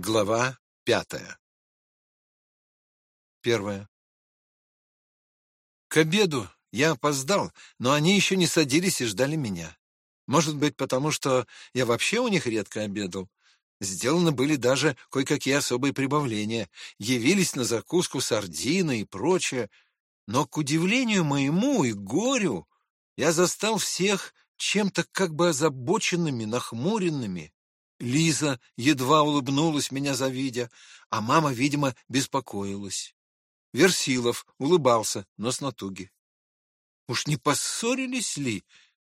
Глава пятая. Первая. К обеду я опоздал, но они еще не садились и ждали меня. Может быть, потому что я вообще у них редко обедал. Сделаны были даже кое-какие особые прибавления. Явились на закуску сардины и прочее. Но, к удивлению моему и горю, я застал всех чем-то как бы озабоченными, нахмуренными. Лиза едва улыбнулась, меня завидя, а мама, видимо, беспокоилась. Версилов улыбался, но с натуги. Уж не поссорились ли,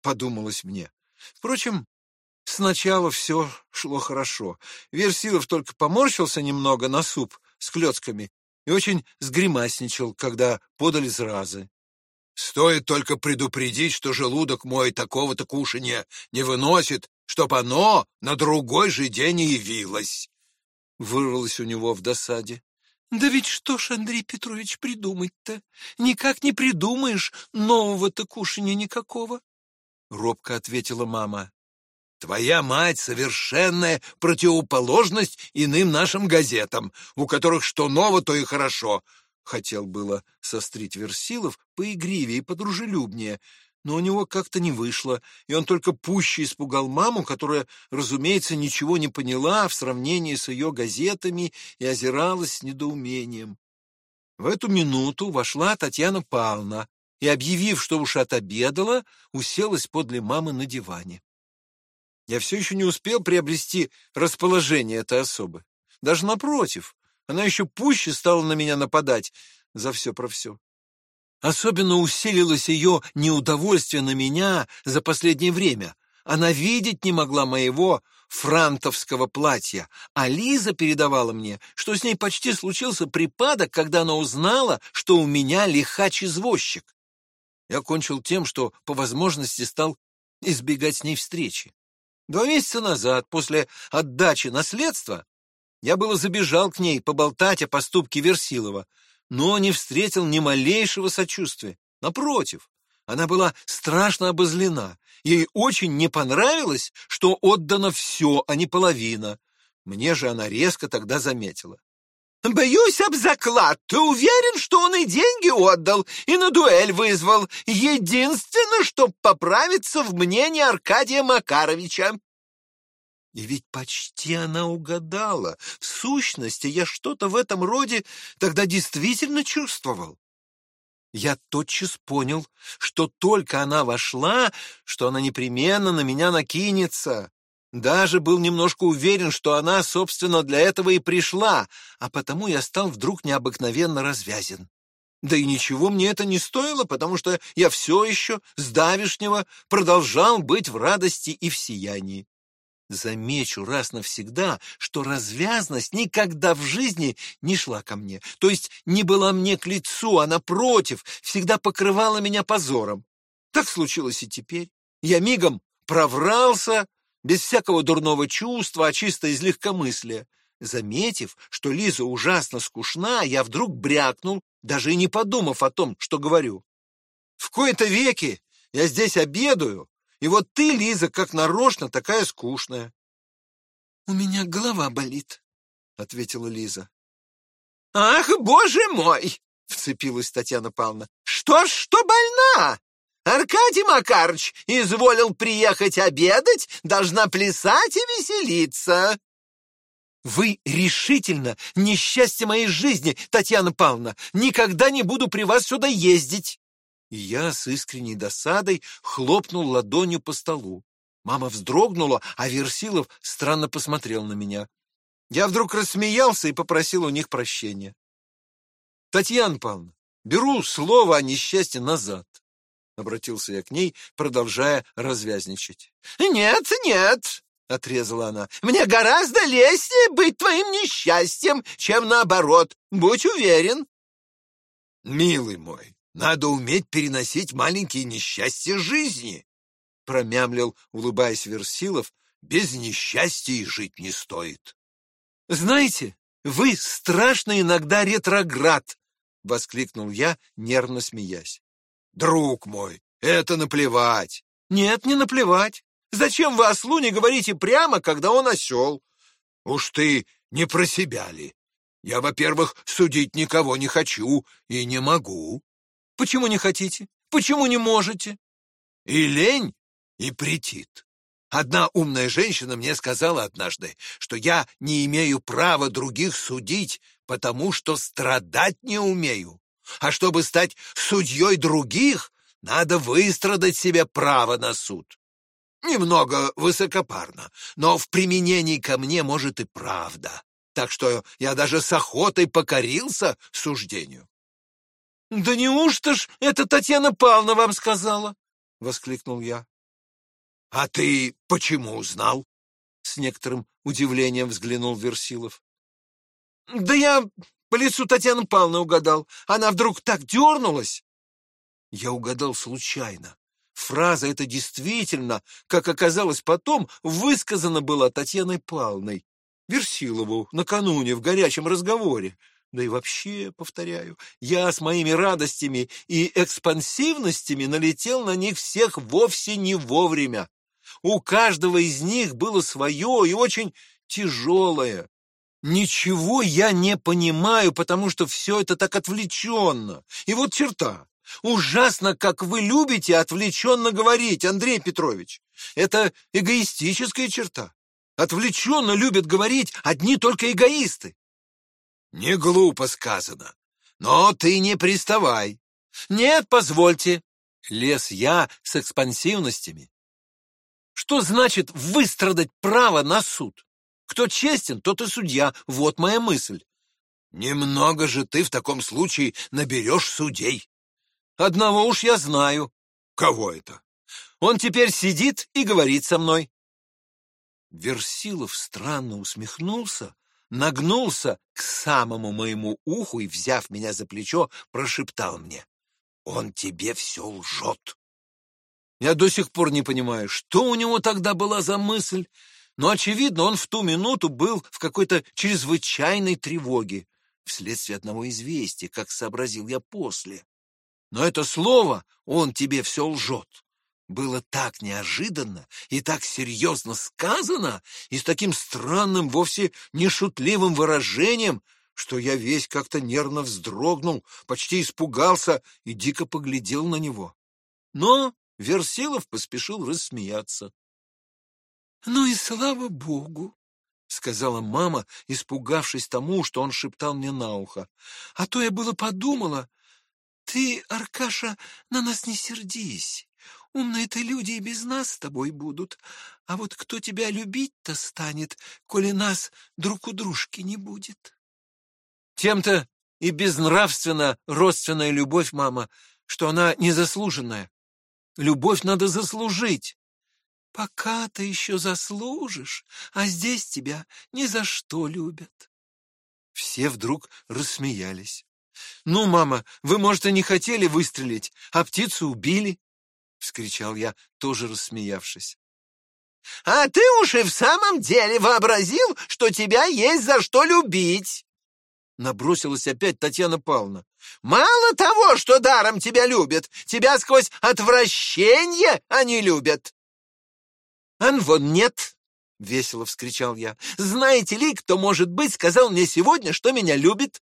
подумалось мне. Впрочем, сначала все шло хорошо. Версилов только поморщился немного на суп с клетками и очень сгримасничал, когда подали зразы. Стоит только предупредить, что желудок мой такого-то кушанья не выносит, чтоб оно на другой же день и явилось. Вырвалось у него в досаде. Да ведь что ж, Андрей Петрович, придумать-то? Никак не придумаешь нового-то кушанья никакого. Робко ответила мама. Твоя мать — совершенная противоположность иным нашим газетам, у которых что ново, то и хорошо. Хотел было сострить Версилов поигривее и подружелюбнее, но у него как-то не вышло, и он только пуще испугал маму, которая, разумеется, ничего не поняла в сравнении с ее газетами и озиралась с недоумением. В эту минуту вошла Татьяна Павловна и, объявив, что уж отобедала, уселась подле мамы на диване. Я все еще не успел приобрести расположение этой особы. Даже напротив, она еще пуще стала на меня нападать за все про все. Особенно усилилось ее неудовольствие на меня за последнее время. Она видеть не могла моего франтовского платья, а Лиза передавала мне, что с ней почти случился припадок, когда она узнала, что у меня лихач-извозчик. Я кончил тем, что по возможности стал избегать с ней встречи. Два месяца назад, после отдачи наследства, я было забежал к ней поболтать о поступке Версилова, но не встретил ни малейшего сочувствия. Напротив, она была страшно обозлена. Ей очень не понравилось, что отдано все, а не половина. Мне же она резко тогда заметила. «Боюсь об заклад. Ты уверен, что он и деньги отдал, и на дуэль вызвал? Единственное, чтоб поправиться в мнении Аркадия Макаровича. И ведь почти она угадала. В сущности, я что-то в этом роде тогда действительно чувствовал. Я тотчас понял, что только она вошла, что она непременно на меня накинется. Даже был немножко уверен, что она, собственно, для этого и пришла, а потому я стал вдруг необыкновенно развязен. Да и ничего мне это не стоило, потому что я все еще с давишнего продолжал быть в радости и в сиянии. Замечу раз навсегда, что развязность никогда в жизни не шла ко мне, то есть не была мне к лицу, а напротив, всегда покрывала меня позором. Так случилось и теперь. Я мигом проврался, без всякого дурного чувства, а чисто из легкомыслия. Заметив, что Лиза ужасно скучна, я вдруг брякнул, даже и не подумав о том, что говорю. В кои-то веки я здесь обедаю, и вот ты, Лиза, как нарочно, такая скучная. — У меня голова болит, — ответила Лиза. — Ах, боже мой! — вцепилась Татьяна Павловна. — Что ж, что больна? Аркадий Макарыч изволил приехать обедать, должна плясать и веселиться. Вы решительно несчастье моей жизни, Татьяна Павловна. Никогда не буду при вас сюда ездить. И я с искренней досадой хлопнул ладонью по столу. Мама вздрогнула, а Версилов странно посмотрел на меня. Я вдруг рассмеялся и попросил у них прощения. «Татьяна Павловна, беру слово о несчастье назад», — обратился я к ней, продолжая развязничать. «Нет, нет», — отрезала она, — «мне гораздо лестнее быть твоим несчастьем, чем наоборот. Будь уверен». «Милый мой, надо уметь переносить маленькие несчастья жизни, — промямлил, улыбаясь Версилов, — без несчастья и жить не стоит. — Знаете, вы страшно иногда ретроград, — воскликнул я, нервно смеясь. — Друг мой, это наплевать. — Нет, не наплевать. Зачем вы ослу не говорите прямо, когда он осел? — Уж ты не про себя ли? Я, во-первых, судить никого не хочу и не могу. Почему не хотите? Почему не можете? И лень, и претит. Одна умная женщина мне сказала однажды, что я не имею права других судить, потому что страдать не умею. А чтобы стать судьей других, надо выстрадать себе право на суд. Немного высокопарно, но в применении ко мне, может, и правда. Так что я даже с охотой покорился суждению. — Да неужто ж это Татьяна Павловна вам сказала? — воскликнул я. — А ты почему узнал? — с некоторым удивлением взглянул Версилов. — Да я по лицу Татьяны Павловны угадал. Она вдруг так дернулась. Я угадал случайно. Фраза эта действительно, как оказалось потом, высказана была Татьяной Павловной, Версилову, накануне в горячем разговоре. Да и вообще, повторяю, я с моими радостями и экспансивностями налетел на них всех вовсе не вовремя. У каждого из них было свое и очень тяжелое. Ничего я не понимаю, потому что все это так отвлеченно. И вот черта. Ужасно, как вы любите отвлеченно говорить, Андрей Петрович. Это эгоистическая черта. Отвлеченно любят говорить одни только эгоисты. Не глупо сказано, но ты не приставай. Нет, позвольте. Лез я с экспансивностями. Что значит выстрадать право на суд? Кто честен, тот и судья. Вот моя мысль. Немного же ты в таком случае наберешь судей. Одного уж я знаю. Кого это? Он теперь сидит и говорит со мной. Версилов странно усмехнулся, нагнулся к самому моему уху и, взяв меня за плечо, прошептал мне. «Он тебе все лжет». Я до сих пор не понимаю, что у него тогда была за мысль, но, очевидно, он в ту минуту был в какой-то чрезвычайной тревоге, вследствие одного известия, как сообразил я после. Но это слово «он тебе все лжет» было так неожиданно и так серьезно сказано и с таким странным, вовсе не шутливым выражением, что я весь как-то нервно вздрогнул, почти испугался и дико поглядел на него. Но Версилов поспешил рассмеяться. — Ну и слава богу! — сказала мама, испугавшись тому, что он шептал мне на ухо. — А то я было подумала, ты, Аркаша, на нас не сердись. Умные-то люди и без нас с тобой будут. А вот кто тебя любить-то станет, коли нас друг у дружки не будет? Тем-то и безнравственна родственная любовь, мама, что она незаслуженная. Любовь надо заслужить. Пока ты еще заслужишь, а здесь тебя ни за что любят. Все вдруг рассмеялись. «Ну, мама, вы, может, и не хотели выстрелить, а птицу убили?» — вскричал я, тоже рассмеявшись. «А ты уж и в самом деле вообразил, что тебя есть за что любить!» Набросилась опять Татьяна Павловна. «Мало того, что даром тебя любят, тебя сквозь отвращение они любят!» «Ан вон нет!» — весело вскричал я. «Знаете ли, кто, может быть, сказал мне сегодня, что меня любит?»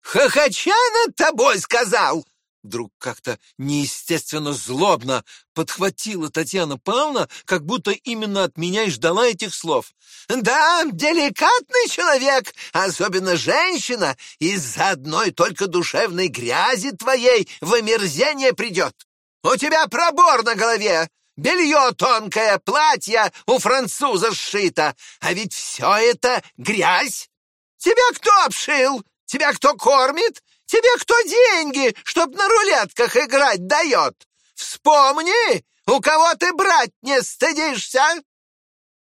«Хохоча над тобой сказал!» Вдруг как-то неестественно злобно подхватила Татьяна Павловна, как будто именно от меня и ждала этих слов. «Да, деликатный человек, особенно женщина, из-за одной только душевной грязи твоей в омерзение придет. У тебя пробор на голове, белье тонкое, платье у француза сшито, а ведь все это грязь. Тебя кто обшил? Тебя кто кормит? Тебе кто деньги, чтоб на рулетках играть дает? Вспомни, у кого ты брать не стыдишься!»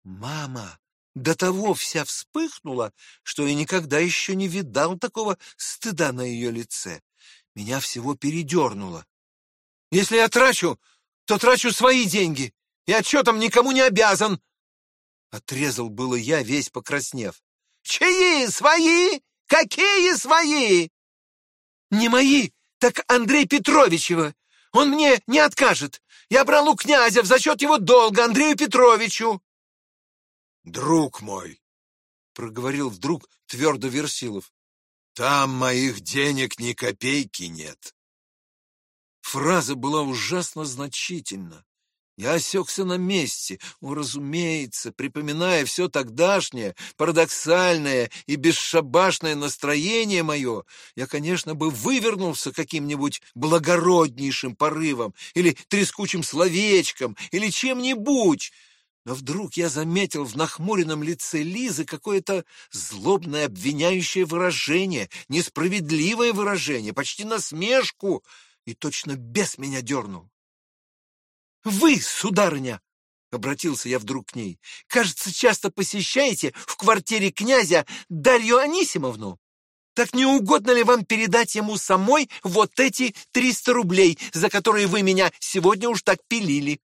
Мама до того вся вспыхнула, что я никогда еще не видал такого стыда на ее лице. Меня всего передернуло. «Если я трачу, то трачу свои деньги, и отчетом никому не обязан!» Отрезал было я, весь покраснев. «Чьи свои? Какие свои? Не мои, так Андрей Петровичева. Он мне не откажет. Я брал у князя в зачет его долга Андрею Петровичу. Друг мой, проговорил вдруг твердо Версилов. Там моих денег ни копейки нет. Фраза была ужасно значительна. Я осекся на месте, о, разумеется, припоминая все тогдашнее, парадоксальное и бесшабашное настроение мое, я, конечно, бы вывернулся каким-нибудь благороднейшим порывом или трескучим словечком или чем-нибудь, но вдруг я заметил в нахмуренном лице Лизы какое-то злобное обвиняющее выражение, несправедливое выражение, почти насмешку, и точно бес меня дернул. «Вы, сударыня!» — обратился я вдруг к ней. «Кажется, часто посещаете в квартире князя Дарью Анисимовну. Так не угодно ли вам передать ему самой вот эти триста рублей, за которые вы меня сегодня уж так пилили?»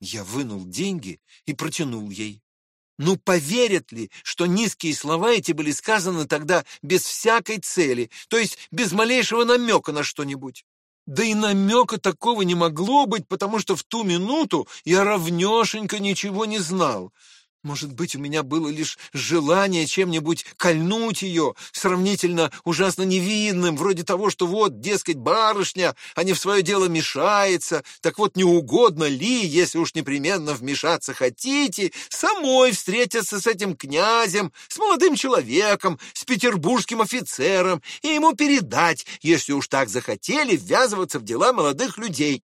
Я вынул деньги и протянул ей. Ну, поверят ли, что низкие слова эти были сказаны тогда без всякой цели, то есть без малейшего намека на что-нибудь? Да и намека такого не могло быть, потому что в ту минуту я равнешенько ничего не знал. Может быть, у меня было лишь желание чем-нибудь кольнуть ее, сравнительно ужасно невинным, вроде того, что вот, дескать, барышня, а не в свое дело мешается, так вот не угодно ли, если уж непременно вмешаться хотите, самой встретиться с этим князем, с молодым человеком, с петербургским офицером и ему передать, если уж так захотели, ввязываться в дела молодых людей.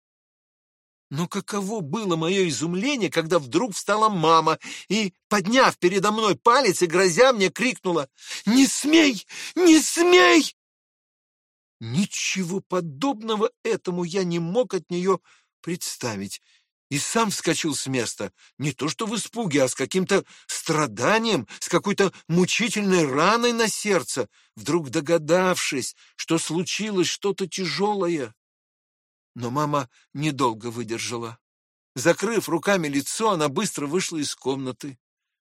Но каково было мое изумление, когда вдруг встала мама и, подняв передо мной палец и грозя мне, крикнула «Не смей! Не смей!» Ничего подобного этому я не мог от нее представить и сам вскочил с места, не то что в испуге, а с каким-то страданием, с какой-то мучительной раной на сердце, вдруг догадавшись, что случилось что-то тяжелое. Но мама недолго выдержала. Закрыв руками лицо, она быстро вышла из комнаты.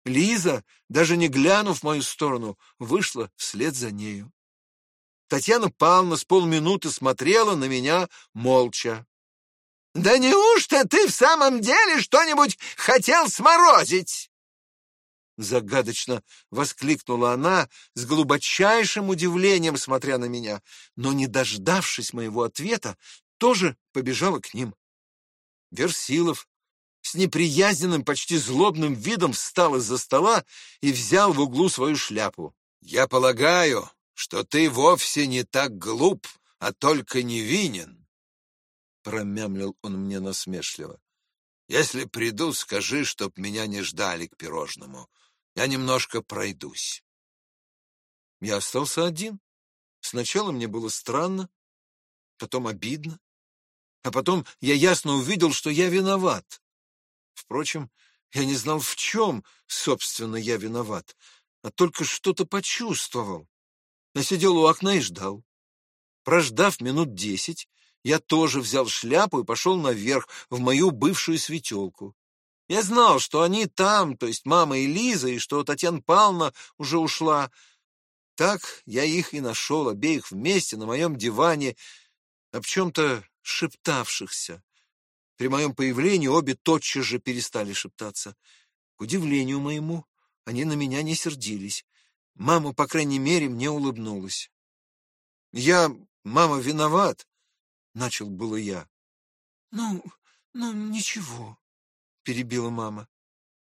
Лиза, даже не глянув в мою сторону, вышла вслед за нею. Татьяна Павловна с полминуты смотрела на меня молча. «Да неужто ты в самом деле что-нибудь хотел сморозить?» Загадочно воскликнула она с глубочайшим удивлением, смотря на меня, но, не дождавшись моего ответа, тоже побежала к ним. Версилов с неприязненным, почти злобным видом встал из-за стола и взял в углу свою шляпу. «Я полагаю, что ты вовсе не так глуп, а только невинен», — промямлил он мне насмешливо. «Если приду, скажи, чтоб меня не ждали к пирожному. Я немножко пройдусь». Я остался один. Сначала мне было странно, потом обидно. А потом я ясно увидел, что я виноват. Впрочем, я не знал, в чем, собственно, я виноват, а только что-то почувствовал. Я сидел у окна и ждал. Прождав минут десять, я тоже взял шляпу и пошел наверх, в мою бывшую светелку. Я знал, что они там, то есть мама и Лиза, и что Татьяна Павловна уже ушла. Так я их и нашел, обеих вместе на моем диване, об чем-то шептавшихся. При моем появлении обе тотчас же перестали шептаться. К удивлению моему, они на меня не сердились. Мама, по крайней мере, мне улыбнулась. «Я, мама, виноват», — начал было я. «Ну, ну, ничего», — перебила мама.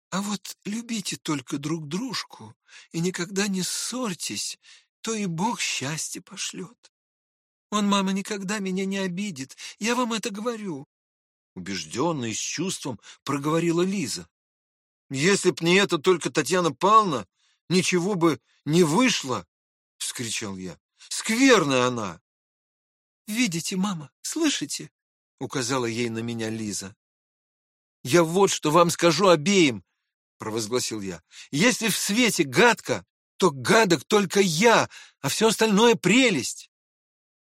«А вот любите только друг дружку и никогда не ссорьтесь, то и Бог счастье пошлет. Он, мама, никогда меня не обидит. Я вам это говорю. Убежденно и с чувством проговорила Лиза. Если б не это только Татьяна Павловна, ничего бы не вышло, — вскричал я. Скверная она. Видите, мама, слышите? — указала ей на меня Лиза. Я вот что вам скажу обеим, — провозгласил я. Если в свете гадко, то гадок только я, а все остальное прелесть.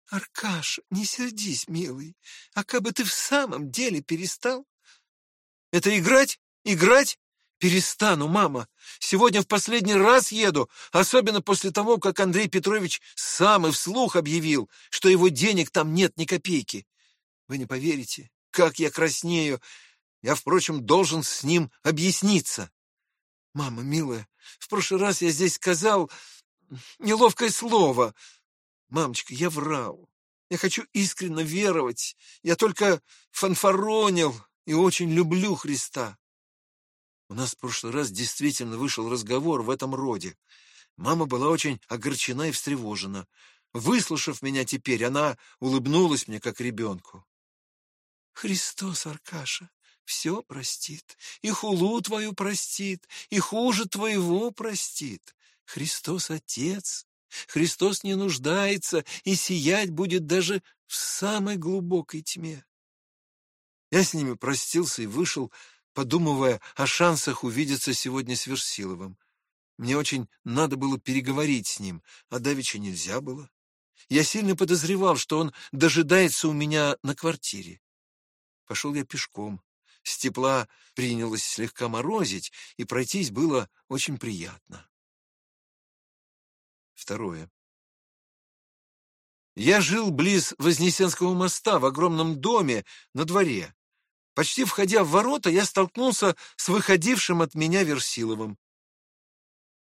Аркаш, не сердись, милый. А как бы ты в самом деле перестал? Это играть? Играть? Перестану, мама. Сегодня в последний раз еду, особенно после того, как Андрей Петрович сам и вслух объявил, что его денег там нет ни копейки. Вы не поверите, как я краснею. Я, впрочем, должен с ним объясниться. Мама, милая, в прошлый раз я здесь сказал неловкое слово. Мамочка, я врал. Я хочу искренне веровать. Я только фанфаронил и очень люблю Христа. У нас в прошлый раз действительно вышел разговор в этом роде. Мама была очень огорчена и встревожена. Выслушав меня теперь, она улыбнулась мне, как ребенку. Христос, Аркаша, все простит, и хулу твою простит, и хуже твоего простит. Христос Отец, Христос не нуждается и сиять будет даже в самой глубокой тьме. Я с ними простился и вышел, подумывая о шансах увидеться сегодня с Версиловым. Мне очень надо было переговорить с ним, а давеча нельзя было. Я сильно подозревал, что он дожидается у меня на квартире. Пошел я пешком. С тепла принялось слегка морозить, и пройтись было очень приятно. Второе. Я жил близ Вознесенского моста в огромном доме на дворе. Почти входя в ворота, я столкнулся с выходившим от меня Версиловым.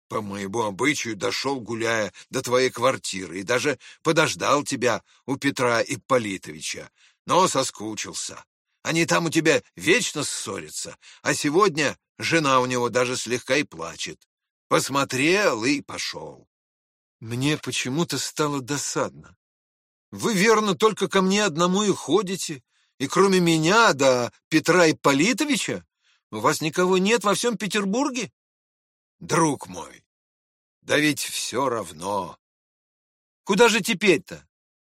По моему обычаю дошел, гуляя, до твоей квартиры и даже подождал тебя у Петра Ипполитовича, но соскучился. Они там у тебя вечно ссорятся, а сегодня жена у него даже слегка и плачет. Посмотрел и пошел. Мне почему-то стало досадно. Вы, верно, только ко мне одному и ходите, и кроме меня, да Петра Ипполитовича, у вас никого нет во всем Петербурге? Друг мой, да ведь все равно. Куда же теперь-то?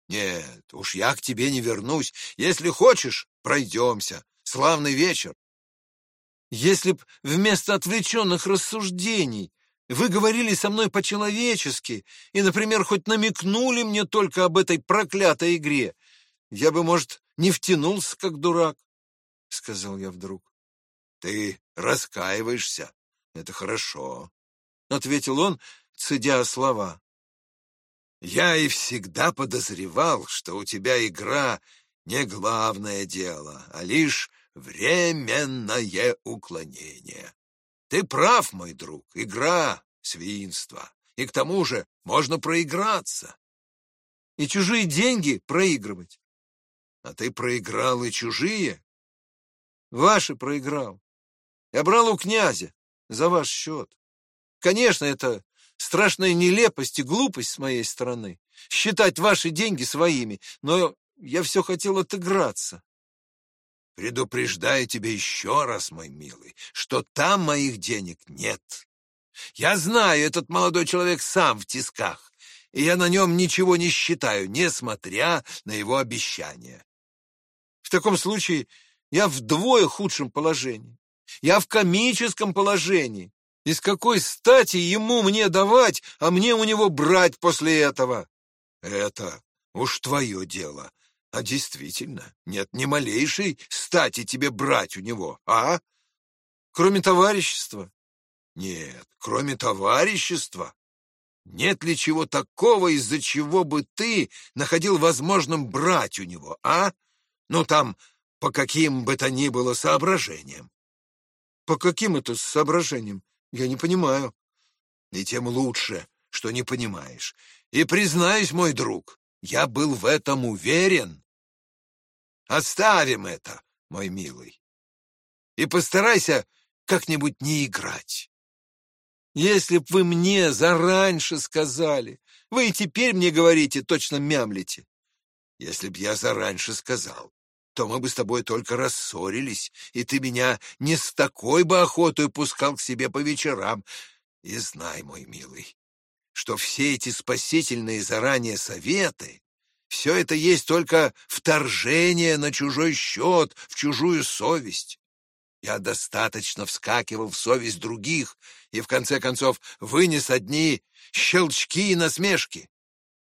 Нет, уж я к тебе не вернусь. Если хочешь, пройдемся. Славный вечер. Если б вместо отвлеченных рассуждений вы говорили со мной по-человечески и, например, хоть намекнули мне только об этой проклятой игре, я бы, может, не втянулся, как дурак, — сказал я вдруг. — Ты раскаиваешься? Это хорошо, — ответил он, цедя слова. — Я и всегда подозревал, что у тебя игра не главное дело, а лишь временное уклонение. Ты прав, мой друг, игра — свинство. И к тому же можно проиграться. И чужие деньги проигрывать. А ты проиграл и чужие? Ваши проиграл. Я брал у князя за ваш счет. Конечно, это страшная нелепость и глупость с моей стороны — считать ваши деньги своими, но я все хотел отыграться. Предупреждаю тебя еще раз, мой милый, что там моих денег нет. Я знаю, этот молодой человек сам в тисках, и я на нем ничего не считаю, несмотря на его обещания. В таком случае я вдвое худшем положении. Я в комическом положении. И с какой стати ему мне давать, а мне у него брать после этого? Это уж твое дело. А действительно, нет ни малейшей стати тебе брать у него, а? Кроме товарищества? Нет, кроме товарищества. Нет ли чего такого, из-за чего бы ты находил возможным брать у него, а? Ну, там, по каким бы то ни было соображениям. По каким это соображениям? Я не понимаю. И тем лучше, что не понимаешь. И признаюсь, мой друг, я был в этом уверен. Оставим это, мой милый. И постарайся как-нибудь не играть. Если б вы мне зараньше сказали, вы и теперь мне говорите, точно мямлите. Если б я зараньше сказал, то мы бы с тобой только рассорились, и ты меня не с такой бы охотой пускал к себе по вечерам. И знай, мой милый, что все эти спасительные заранее советы, все это есть только вторжение на чужой счет, в чужую совесть. Я достаточно вскакивал в совесть других и, в конце концов, вынес одни щелчки и насмешки.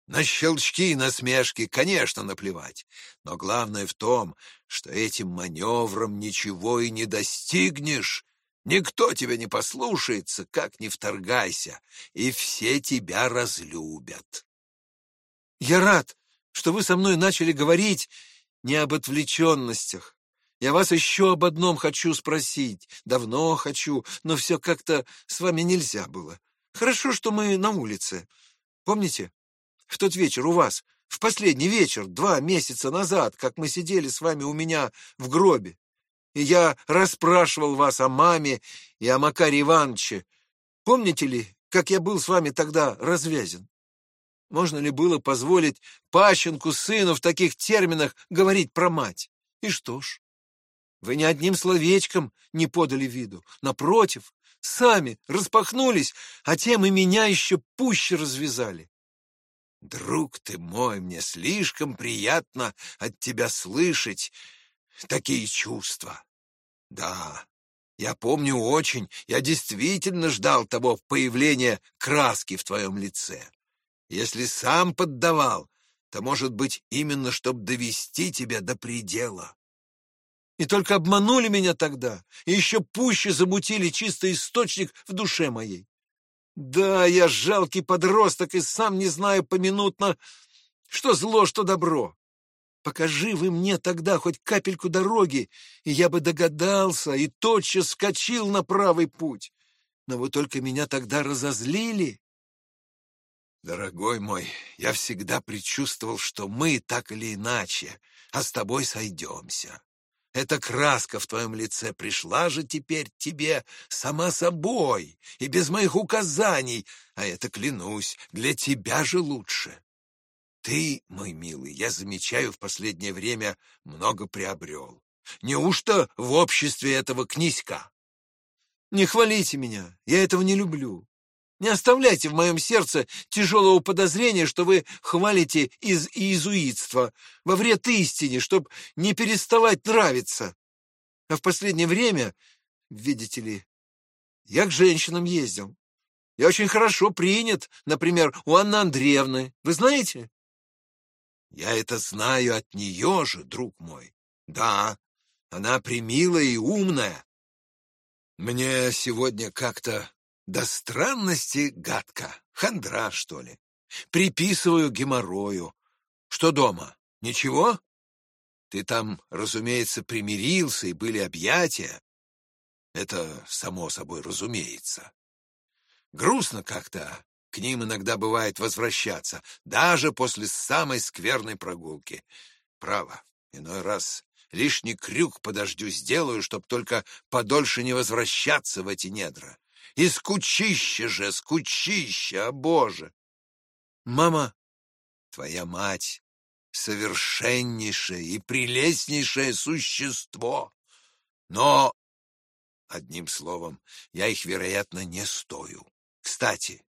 На щелчки и насмешки, конечно, наплевать, но главное в том, что этим маневром ничего и не достигнешь, Никто тебя не послушается, как не вторгайся, и все тебя разлюбят. Я рад, что вы со мной начали говорить не об отвлеченностях. Я вас еще об одном хочу спросить. Давно хочу, но все как-то с вами нельзя было. Хорошо, что мы на улице. Помните? В тот вечер у вас, в последний вечер, два месяца назад, как мы сидели с вами у меня в гробе. И я расспрашивал вас о маме и о Макаре Ивановиче. Помните ли, как я был с вами тогда развязен? Можно ли было позволить пащенку сыну в таких терминах говорить про мать? И что ж, вы ни одним словечком не подали виду. Напротив, сами распахнулись, а тем и меня еще пуще развязали. Друг ты мой, мне слишком приятно от тебя слышать такие чувства. Да, я помню очень, я действительно ждал того появления краски в твоем лице. Если сам поддавал, то, может быть, именно чтобы довести тебя до предела. И только обманули меня тогда, и еще пуще замутили чистый источник в душе моей. Да, я жалкий подросток и сам не знаю поминутно, что зло, что добро. Покажи вы мне тогда хоть капельку дороги, и я бы догадался и тотчас скочил на правый путь. Но вы только меня тогда разозлили. Дорогой мой, я всегда предчувствовал, что мы так или иначе, а с тобой сойдемся. Эта краска в твоем лице пришла же теперь тебе сама собой и без моих указаний, а это, клянусь, для тебя же лучше. Ты, мой милый, я замечаю, в последнее время много приобрел. Неужто в обществе этого князька? Не хвалите меня, я этого не люблю. Не оставляйте в моем сердце тяжелого подозрения, что вы хвалите из иезуитства, во вред истине, чтоб не переставать нравиться. А в последнее время, видите ли, я к женщинам ездил. Я очень хорошо принят, например, у Анны Андреевны. Вы знаете? Я это знаю от нее же, друг мой. Да, она примилая и умная. Мне сегодня как-то до странности гадко. Хандра, что ли. Приписываю геморрою. Что дома? Ничего? Ты там, разумеется, примирился, и были объятия. Это само собой разумеется. Грустно как-то к ним иногда бывает возвращаться, даже после самой скверной прогулки. Право, иной раз лишний крюк по дождю сделаю, чтоб только подольше не возвращаться в эти недра. И скучище же, скучище, о боже! Мама, твоя мать — совершеннейшее и прелестнейшее существо. Но, одним словом, я их, вероятно, не стою. Кстати,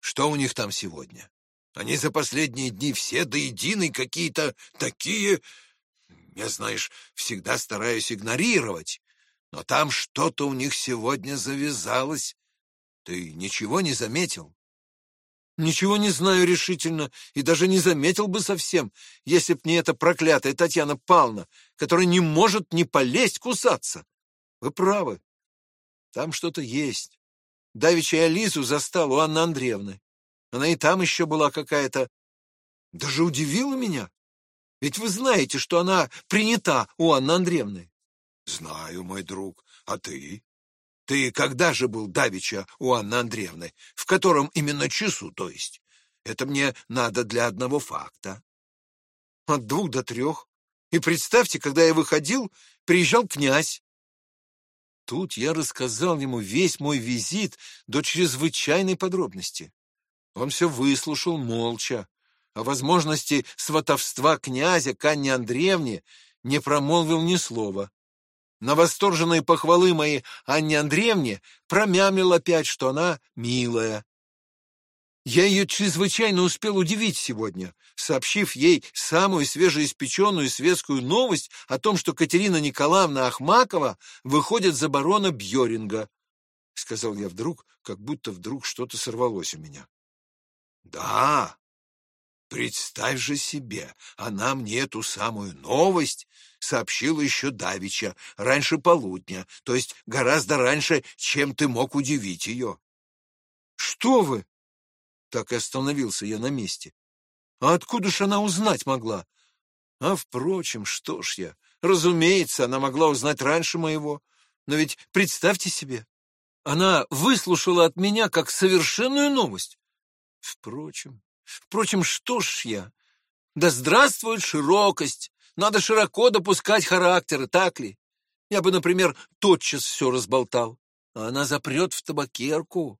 что у них там сегодня? Они за последние дни все до единой какие-то такие... Я, знаешь, всегда стараюсь игнорировать. Но там что-то у них сегодня завязалось. Ты ничего не заметил? Ничего не знаю решительно и даже не заметил бы совсем, если б не эта проклятая Татьяна Павловна, которая не может не полезть кусаться. Вы правы. Там что-то есть. Давеча я Лизу застал у Анны Андреевны. Она и там еще была какая-то... Даже удивила меня. Ведь вы знаете, что она принята у Анны Андреевны. Знаю, мой друг. А ты? Ты когда же был давеча у Анны Андреевны? В котором именно часу, то есть? Это мне надо для одного факта. От двух до трех. И представьте, когда я выходил, приезжал князь. Тут я рассказал ему весь мой визит до чрезвычайной подробности. Он все выслушал молча. О возможности сватовства князя к Анне Андреевне не промолвил ни слова. На восторженные похвалы мои Анне Андреевне промямлил опять, что она милая. Я ее чрезвычайно успел удивить сегодня, сообщив ей самую свежеиспеченную светскую новость о том, что Катерина Николаевна Ахмакова выходит за барона Бьоринга. Сказал я вдруг, как будто вдруг что-то сорвалось у меня. Да, представь же себе, она мне эту самую новость сообщила еще давеча, раньше полудня, то есть гораздо раньше, чем ты мог удивить ее. Что вы? Так и остановился я на месте. А откуда ж она узнать могла? А, впрочем, что ж я, разумеется, она могла узнать раньше моего. Но ведь представьте себе, она выслушала от меня как совершенную новость. Впрочем, впрочем, что ж я? Да здравствует широкость! Надо широко допускать характеры, так ли? Я бы, например, тотчас все разболтал, а она запрет в табакерку.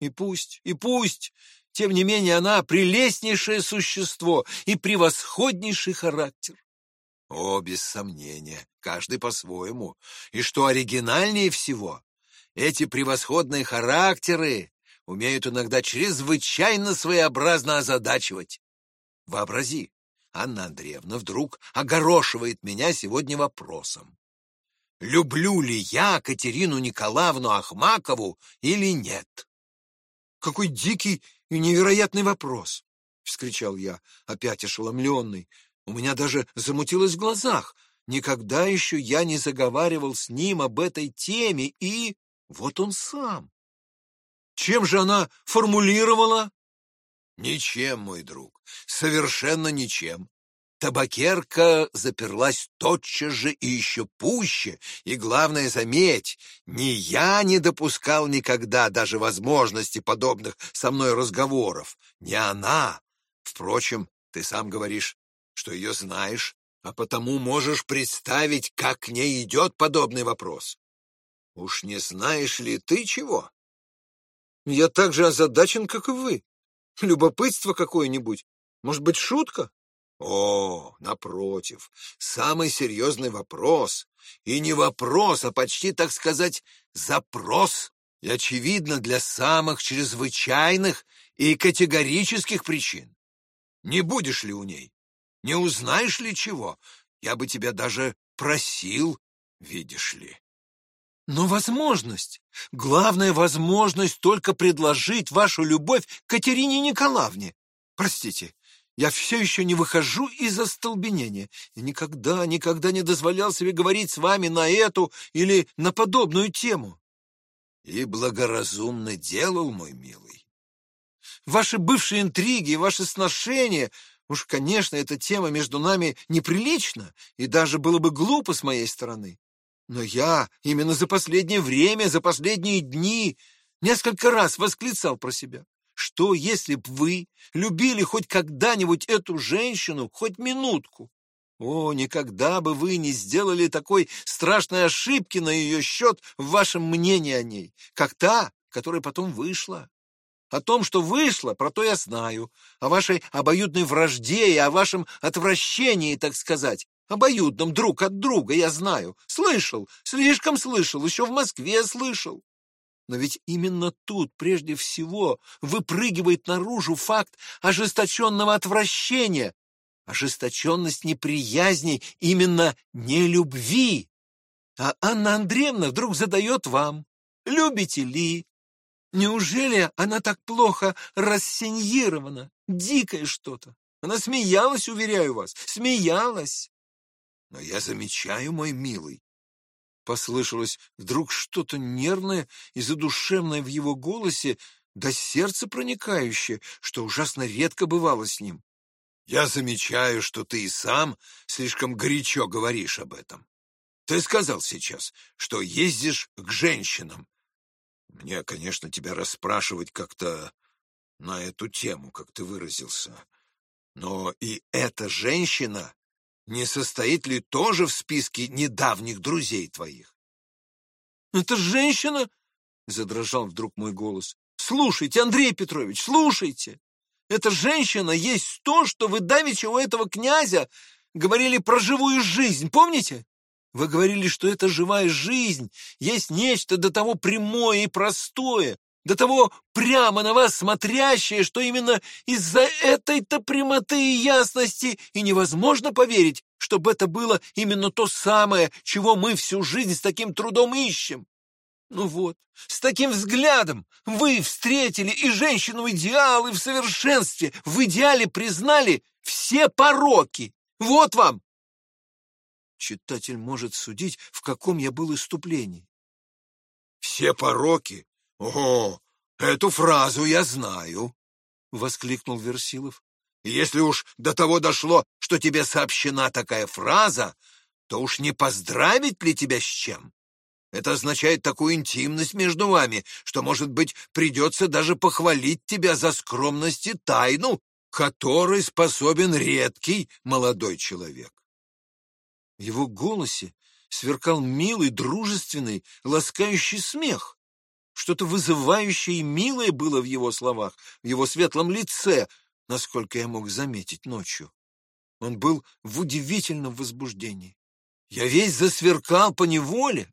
И пусть, и пусть, тем не менее она прелестнейшее существо и превосходнейший характер. О, без сомнения, каждый по-своему. И что оригинальнее всего, эти превосходные характеры умеют иногда чрезвычайно своеобразно озадачивать. Вообрази, Анна Андреевна вдруг огорошивает меня сегодня вопросом. Люблю ли я Катерину Николаевну Ахмакову или нет? Какой дикий и невероятный вопрос! — вскричал я, опять ошеломленный. У меня даже замутилось в глазах. Никогда еще я не заговаривал с ним об этой теме, и вот он сам. Чем же она формулировала? Ничем, мой друг, совершенно ничем. Табакерка заперлась тотчас же и еще пуще, и, главное, заметь, ни я не допускал никогда даже возможности подобных со мной разговоров, ни она. Впрочем, ты сам говоришь, что ее знаешь, а потому можешь представить, как к ней идет подобный вопрос. Уж не знаешь ли ты чего? Я так же озадачен, как и вы. Любопытство какое-нибудь. Может быть, шутка? О, напротив, самый серьезный вопрос. И не вопрос, а почти, так сказать, запрос. И, очевидно, для самых чрезвычайных и категорических причин. Не будешь ли у ней? Не узнаешь ли чего? Я бы тебя даже просил, видишь ли. Но возможность, главная возможность только предложить вашу любовь Катерине Николаевне. Простите, я все еще не выхожу из остолбенения и никогда, никогда не дозволял себе говорить с вами на эту или на подобную тему. И благоразумно делал, мой милый. Ваши бывшие интриги, ваши сношения... Уж, конечно, эта тема между нами неприлична, и даже было бы глупо с моей стороны. Но я именно за последнее время, за последние дни несколько раз восклицал про себя. Что, если б вы любили хоть когда-нибудь эту женщину, хоть минутку? О, никогда бы вы не сделали такой страшной ошибки на ее счет в вашем мнении о ней, как та, которая потом вышла. О том, что вышла, про то я знаю. О вашей обоюдной вражде и о вашем отвращении, так сказать. Обоюдном друг от друга я знаю. Слышал, слишком слышал, еще в Москве слышал. Но ведь именно тут, прежде всего, выпрыгивает наружу факт ожесточенного отвращения, ожесточенность неприязни именно не любви. А Анна Андреевна вдруг задает вам, любите ли? Неужели она так плохо рассеньирована? Дикое что-то. Она смеялась, уверяю вас, смеялась. Но я замечаю, мой милый, Послышалось вдруг что-то нервное и задушевное в его голосе, до сердца проникающее, что ужасно редко бывало с ним. Я замечаю, что ты и сам слишком горячо говоришь об этом. Ты сказал сейчас, что ездишь к женщинам. Мне, конечно, тебя расспрашивать как-то на эту тему, как ты выразился. Но и эта женщина не состоит ли тоже в списке недавних друзей твоих? Это женщина? Задрожал вдруг мой голос. Слушайте, Андрей Петрович, слушайте. Эта женщина есть то, что вы давеча у этого князя говорили про живую жизнь, помните? Вы говорили, что эта живая жизнь есть нечто до того прямое и простое, до того прямо на вас смотрящее, что именно из-за этой-то прямоты и ясности и невозможно поверить, чтобы это было именно то самое, чего мы всю жизнь с таким трудом ищем. Ну вот, с таким взглядом вы встретили и женщину идеал, и в совершенстве, в идеале признали все пороки. Вот вам! Читатель может судить, в каком я был иступлении. Все пороки? О, эту фразу я знаю, — воскликнул Версилов. Если уж до того дошло, что тебе сообщена такая фраза, то уж не поздравить ли тебя с чем? Это означает такую интимность между вами, что, может быть, придется даже похвалить тебя за скромность и тайну, которой способен редкий молодой человек. В его голосе сверкал милый, дружественный, ласкающий смех. Что-то вызывающее и милое было в его словах, в его светлом лице, насколько я мог заметить ночью. Он был в удивительном возбуждении. Я весь засверкал по неволе.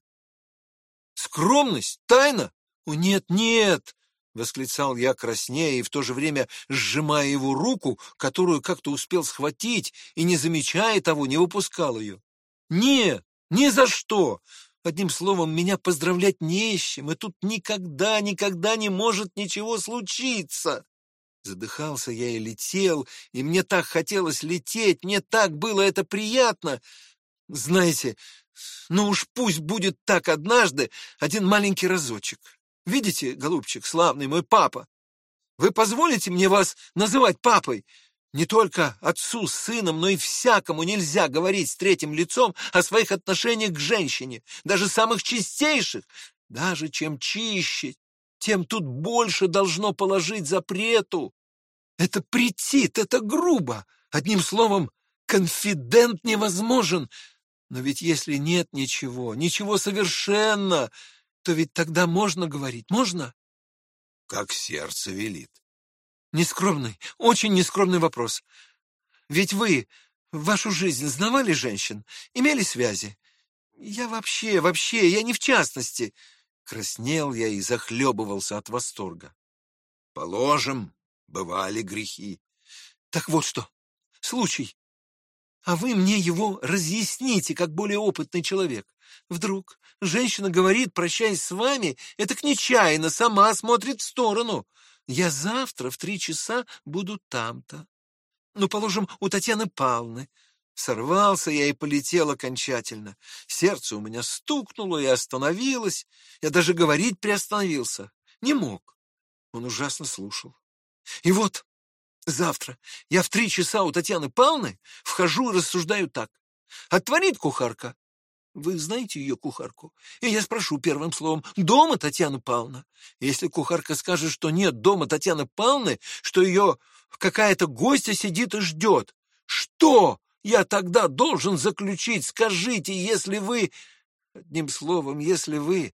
Скромность, тайна? О, нет, нет! — восклицал я краснея и в то же время сжимая его руку, которую как-то успел схватить, и, не замечая того, не выпускал ее. «Нет, ни за что! Одним словом, меня поздравлять не с чем, и тут никогда, никогда не может ничего случиться!» Задыхался я и летел, и мне так хотелось лететь, мне так было это приятно. Знаете, ну уж пусть будет так однажды, один маленький разочек. Видите, голубчик, славный мой папа? Вы позволите мне вас называть папой? Не только отцу с сыном, но и всякому нельзя говорить с третьим лицом о своих отношениях к женщине, даже самых чистейших. Даже чем чище, тем тут больше должно положить запрету. Это претит, это грубо. Одним словом, конфидент невозможен. Но ведь если нет ничего, ничего совершенно, то ведь тогда можно говорить, можно? Как сердце велит. Нескромный, очень нескромный вопрос. Ведь вы в вашу жизнь знавали женщин, имели связи? Я вообще, вообще, я не в частности. Краснел я и захлебывался от восторга. Положим, бывали грехи. Так вот что, случай. А вы мне его разъясните, как более опытный человек. Вдруг женщина говорит, прощаясь с вами, это к нечаянно, сама смотрит в сторону. Я завтра в три часа буду там-то. Ну, положим, у Татьяны Павловны. Сорвался я и полетел окончательно. Сердце у меня стукнуло и остановилось. Я даже говорить приостановился. Не мог. Он ужасно слушал. И вот завтра я в три часа у Татьяны Павловны вхожу и рассуждаю так. Отворит кухарка, вы знаете ее кухарку? И я спрошу первым словом, дома Татьяна Павловна? Если кухарка скажет, что нет дома Татьяны Павловны, что ее какая-то гостья сидит и ждет, что я тогда должен заключить? Скажите, если вы... Одним словом, если вы...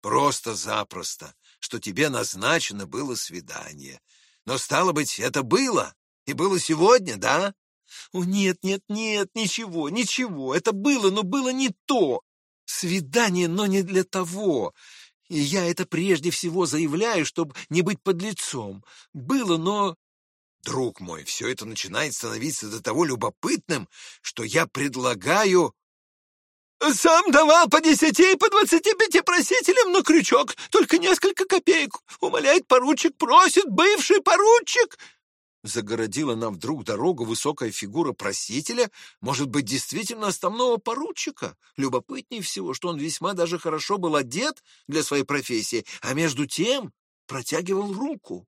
Просто-запросто, что тебе назначено было свидание. Но, стало быть, это было, и было сегодня, да? О, нет, нет, нет, ничего, ничего. Это было, но было не то. Свидание, но не для того. И я это прежде всего заявляю, чтобы не быть подлецом. Было, но... Друг мой, все это начинает становиться до того любопытным, что я предлагаю... Сам давал по десяти и по двадцати пяти просителям на крючок, только несколько копеек. Умоляет поручик, просит бывший поручик. Загородила нам вдруг дорогу высокая фигура просителя, может быть, действительно оставного поручика. Любопытнее всего, что он весьма даже хорошо был одет для своей профессии, а между тем протягивал руку.